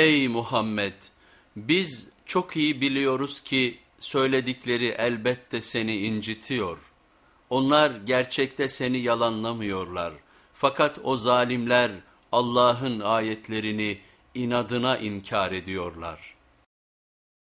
Ey Muhammed! Biz çok iyi biliyoruz ki söyledikleri elbette seni incitiyor. Onlar gerçekte seni yalanlamıyorlar. Fakat o zalimler Allah'ın ayetlerini inadına inkar ediyorlar.''